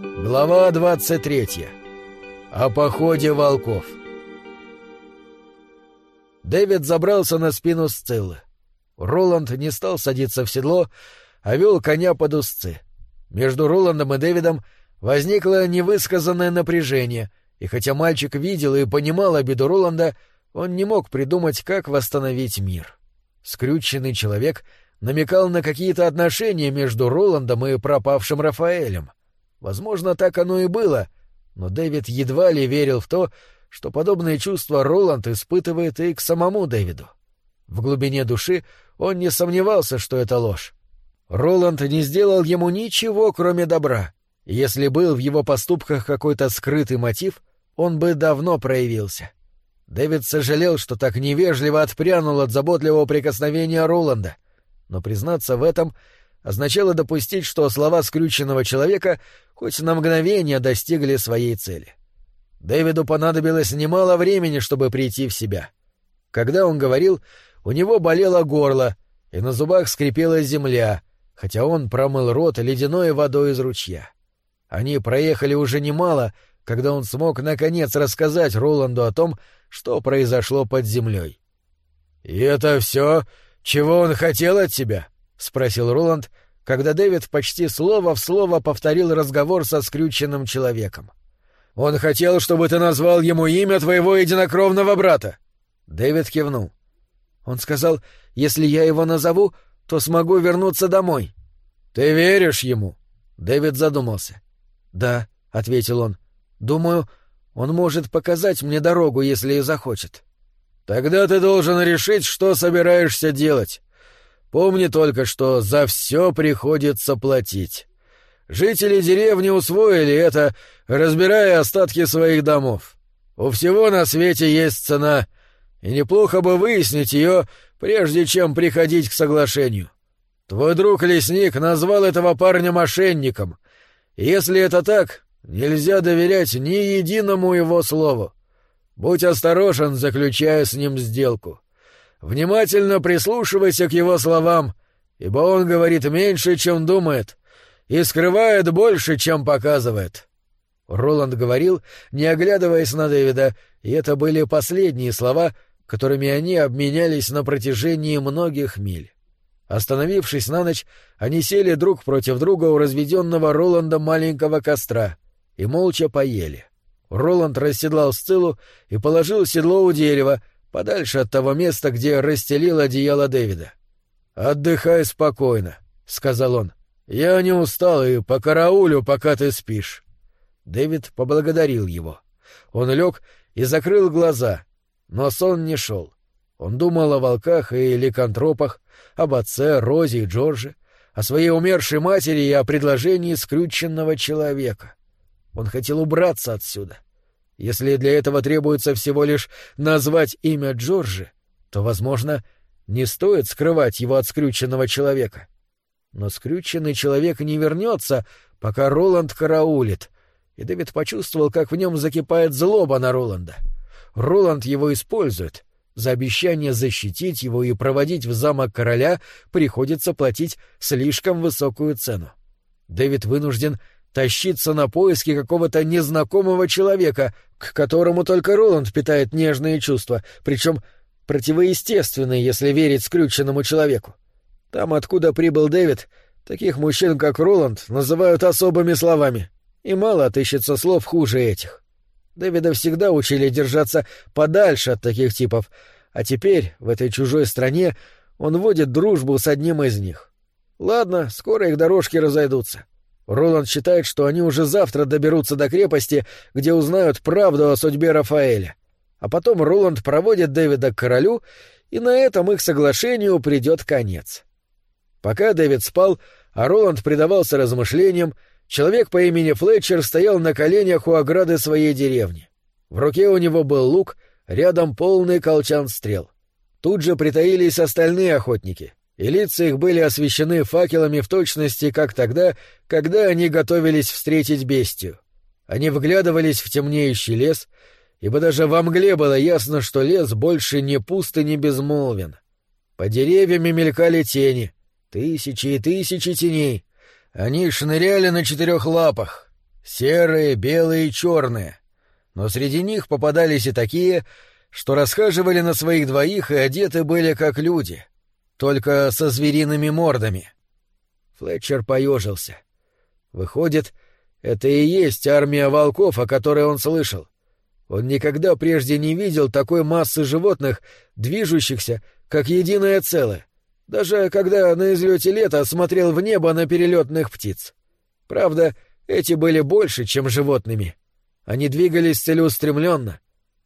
Глава 23. О походе волков. Дэвид забрался на спину Сциллы. Роланд не стал садиться в седло, а вел коня под узцы. Между Роландом и Дэвидом возникло невысказанное напряжение, и хотя мальчик видел и понимал обиду Роланда, он не мог придумать, как восстановить мир. Скрюченный человек намекал на какие-то отношения между Роландом и пропавшим Рафаэлем. Возможно, так оно и было, но Дэвид едва ли верил в то, что подобные чувства Роланд испытывает и к самому Дэвиду. В глубине души он не сомневался, что это ложь. Роланд не сделал ему ничего, кроме добра. Если был в его поступках какой-то скрытый мотив, он бы давно проявился. Дэвид сожалел, что так невежливо отпрянул от заботливого прикосновения Роланда, но признаться в этом означало допустить, что слова скрюченного человека хоть на мгновение достигли своей цели. Дэвиду понадобилось немало времени, чтобы прийти в себя. Когда он говорил, у него болело горло, и на зубах скрипела земля, хотя он промыл рот ледяной водой из ручья. Они проехали уже немало, когда он смог наконец рассказать Роланду о том, что произошло под землей. «И это все, чего он хотел от тебя?» — спросил Роланд, когда Дэвид почти слово в слово повторил разговор со скрюченным человеком. «Он хотел, чтобы ты назвал ему имя твоего единокровного брата». Дэвид кивнул. Он сказал, «Если я его назову, то смогу вернуться домой». «Ты веришь ему?» Дэвид задумался. «Да», — ответил он. «Думаю, он может показать мне дорогу, если и захочет». «Тогда ты должен решить, что собираешься делать. Помни только, что за все приходится платить. Жители деревни усвоили это, разбирая остатки своих домов. У всего на свете есть цена, и неплохо бы выяснить ее, прежде чем приходить к соглашению. Твой друг-лесник назвал этого парня мошенником. если это так, нельзя доверять ни единому его слову. Будь осторожен, заключая с ним сделку. Внимательно прислушивайся к его словам, ибо он говорит меньше, чем думает, и скрывает больше, чем показывает. Роланд говорил, не оглядываясь на Дэвида, и это были последние слова, которыми они обменялись на протяжении многих миль. Остановившись на ночь, они сели друг против друга у разведенного Роланда маленького костра и молча поели. Роланд расседлал Сциллу и положил седло у дерева, подальше от того места, где расстелил одеяло Дэвида. «Отдыхай спокойно», — сказал он. «Я не устал и по караулю, пока ты спишь». Дэвид поблагодарил его. Он лег и закрыл глаза, но сон не шел. Он думал о волках и ликантропах, об отце, Розе и Джорже, о своей умершей матери и о предложении скрюченного человека. Он хотел убраться отсюда. Если для этого требуется всего лишь назвать имя Джорджи, то, возможно, не стоит скрывать его от скрюченного человека. Но скрюченный человек не вернется, пока Роланд караулит, и Дэвид почувствовал, как в нем закипает злоба на Роланда. Роланд его использует — за обещание защитить его и проводить в замок короля приходится платить слишком высокую цену. Дэвид вынужден тащиться на поиски какого-то незнакомого человека, к которому только Роланд питает нежные чувства, причем противоестественные, если верить скрюченному человеку. Там, откуда прибыл Дэвид, таких мужчин, как Роланд, называют особыми словами, и мало отыщется слов хуже этих. Дэвида всегда учили держаться подальше от таких типов, а теперь, в этой чужой стране, он водит дружбу с одним из них. Ладно, скоро их дорожки разойдутся. Роланд считает, что они уже завтра доберутся до крепости, где узнают правду о судьбе Рафаэля. А потом Роланд проводит Дэвида к королю, и на этом их соглашению придет конец. Пока Дэвид спал, а Роланд предавался размышлениям, Человек по имени Флетчер стоял на коленях у ограды своей деревни. В руке у него был лук, рядом полный колчан стрел. Тут же притаились остальные охотники, и лица их были освещены факелами в точности, как тогда, когда они готовились встретить бестию. Они вглядывались в темнеющий лес, ибо даже во мгле было ясно, что лес больше не пуст и не безмолвен. По деревьями мелькали тени, тысячи и тысячи теней — они шныряли на четырех лапах. Серые, белые и черные. Но среди них попадались и такие, что расхаживали на своих двоих и одеты были как люди, только со звериными мордами. Флетчер поежился. Выходит, это и есть армия волков, о которой он слышал. Он никогда прежде не видел такой массы животных, движущихся, как единое целое, даже когда на излете лета смотрел в небо на перелетных птиц. Правда, эти были больше, чем животными. Они двигались целеустремленно,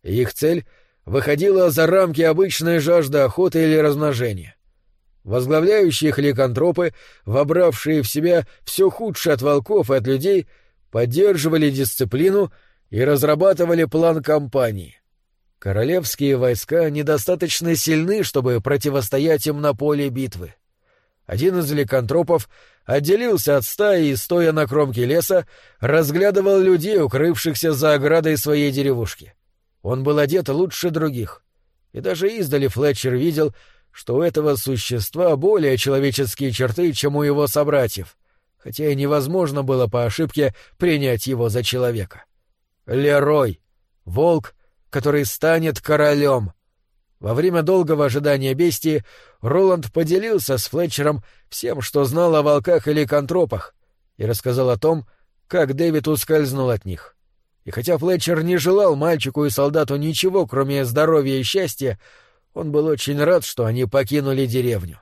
их цель выходила за рамки обычной жажды охоты или размножения. Возглавляющие их вобравшие в себя все худшее от волков и от людей, поддерживали дисциплину — и разрабатывали план кампании. Королевские войска недостаточно сильны, чтобы противостоять им на поле битвы. Один из ликантропов отделился от стаи и, стоя на кромке леса, разглядывал людей, укрывшихся за оградой своей деревушки. Он был одет лучше других. И даже издали Флетчер видел, что у этого существа более человеческие черты, чем у его собратьев, хотя и невозможно было по ошибке принять его за человека. — Лерой, волк, который станет королем. Во время долгого ожидания бестии Роланд поделился с Флетчером всем, что знал о волках или контропах, и рассказал о том, как Дэвид ускользнул от них. И хотя Флетчер не желал мальчику и солдату ничего, кроме здоровья и счастья, он был очень рад, что они покинули деревню.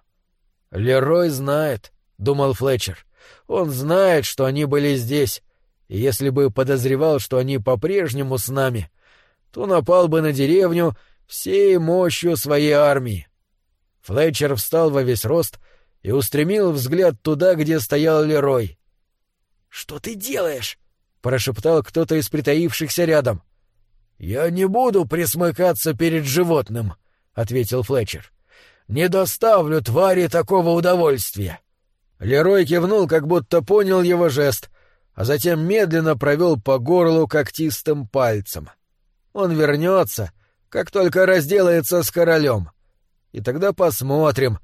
«Лерой знает», — думал Флетчер. «Он знает, что они были здесь, и если бы подозревал, что они по-прежнему с нами, то напал бы на деревню всей мощью своей армии. Флетчер встал во весь рост и устремил взгляд туда, где стоял Лерой. «Что ты делаешь?» — прошептал кто-то из притаившихся рядом. «Я не буду присмыкаться перед животным», — ответил Флетчер. «Не доставлю твари такого удовольствия». Лерой кивнул, как будто понял его жест, а затем медленно провел по горлу когтистым пальцем. Он вернется, как только разделается с королем. И тогда посмотрим,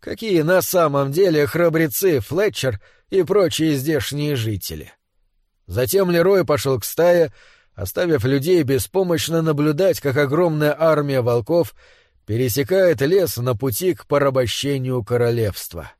какие на самом деле храбрецы Флетчер и прочие здешние жители. Затем Лерой пошел к стае, оставив людей беспомощно наблюдать, как огромная армия волков пересекает лес на пути к порабощению королевства.